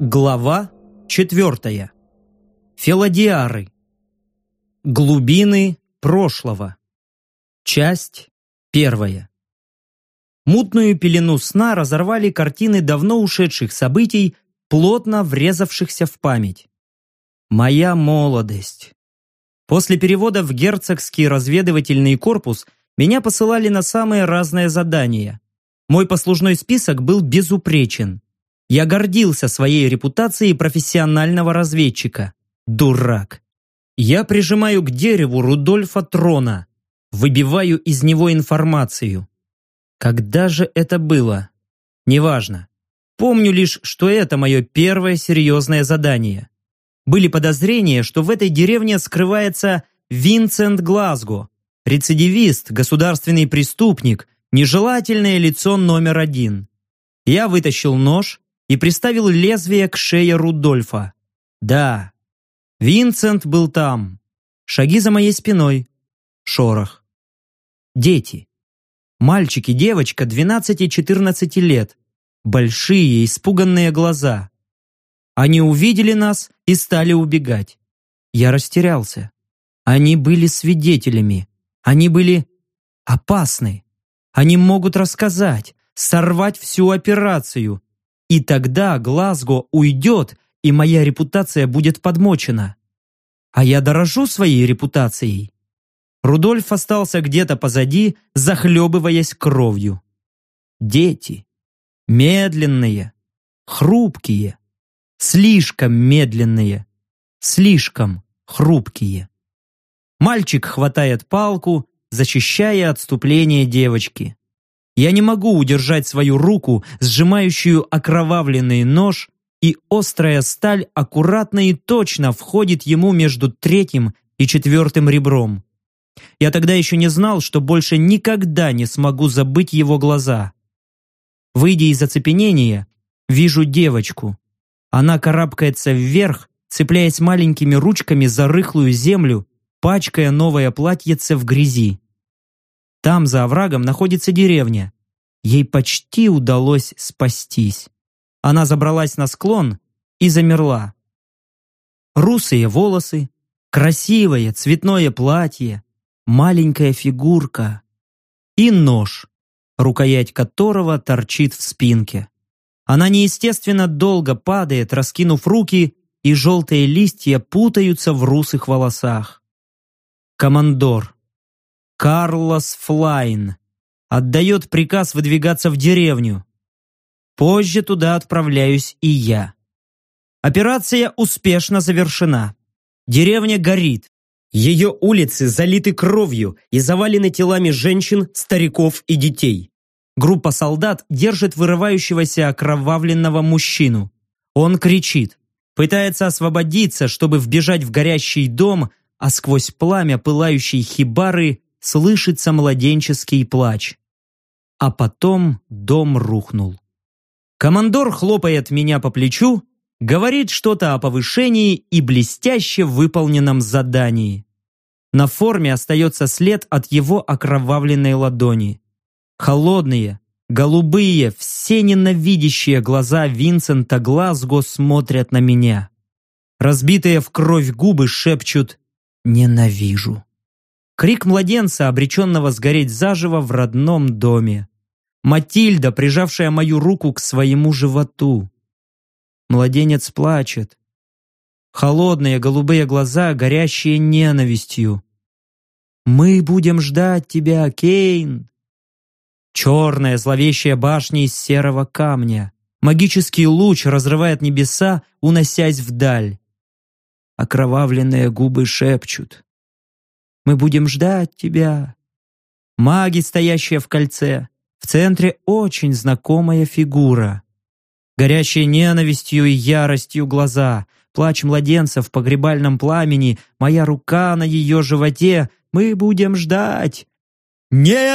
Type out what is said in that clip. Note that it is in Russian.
Глава четвертая. Феладиары. Глубины прошлого. Часть первая. Мутную пелену сна разорвали картины давно ушедших событий, плотно врезавшихся в память. Моя молодость. После перевода в герцогский разведывательный корпус меня посылали на самые разные задания. Мой послужной список был безупречен. Я гордился своей репутацией профессионального разведчика. Дурак. Я прижимаю к дереву Рудольфа Трона, выбиваю из него информацию. Когда же это было? Неважно. Помню лишь, что это мое первое серьезное задание. Были подозрения, что в этой деревне скрывается Винсент Глазго, рецидивист, государственный преступник, нежелательное лицо номер один. Я вытащил нож и приставил лезвие к шее Рудольфа. Да, Винсент был там. Шаги за моей спиной. Шорох. Дети. Мальчик и девочка 12-14 лет. Большие, испуганные глаза. Они увидели нас и стали убегать. Я растерялся. Они были свидетелями. Они были опасны. Они могут рассказать, сорвать всю операцию. И тогда Глазго уйдет, и моя репутация будет подмочена. А я дорожу своей репутацией. Рудольф остался где-то позади, захлебываясь кровью. Дети. Медленные. Хрупкие. Слишком медленные. Слишком хрупкие. Мальчик хватает палку, защищая отступление девочки. Я не могу удержать свою руку, сжимающую окровавленный нож, и острая сталь аккуратно и точно входит ему между третьим и четвертым ребром. Я тогда еще не знал, что больше никогда не смогу забыть его глаза. Выйдя из оцепенения, вижу девочку. Она карабкается вверх, цепляясь маленькими ручками за рыхлую землю, пачкая новое платьице в грязи. Там, за оврагом, находится деревня. Ей почти удалось спастись. Она забралась на склон и замерла. Русые волосы, красивое цветное платье, маленькая фигурка и нож, рукоять которого торчит в спинке. Она неестественно долго падает, раскинув руки, и желтые листья путаются в русых волосах. Командор. Карлос Флайн отдает приказ выдвигаться в деревню. Позже туда отправляюсь и я. Операция успешно завершена. Деревня горит. Ее улицы залиты кровью и завалены телами женщин, стариков и детей. Группа солдат держит вырывающегося окровавленного мужчину. Он кричит, пытается освободиться, чтобы вбежать в горящий дом, а сквозь пламя пылающей хибары слышится младенческий плач. А потом дом рухнул. Командор хлопает меня по плечу, говорит что-то о повышении и блестяще выполненном задании. На форме остается след от его окровавленной ладони. Холодные, голубые, все ненавидящие глаза Винсента Глазго смотрят на меня. Разбитые в кровь губы шепчут «Ненавижу». Крик младенца, обреченного сгореть заживо в родном доме. Матильда, прижавшая мою руку к своему животу. Младенец плачет. Холодные голубые глаза, горящие ненавистью. «Мы будем ждать тебя, Кейн!» Черная зловещая башня из серого камня. Магический луч разрывает небеса, уносясь вдаль. Окровавленные губы шепчут. Мы будем ждать тебя. Маги, стоящие в кольце. В центре очень знакомая фигура. Горящие ненавистью и яростью глаза. Плач младенца в погребальном пламени. Моя рука на ее животе. Мы будем ждать. «Ненавижу!»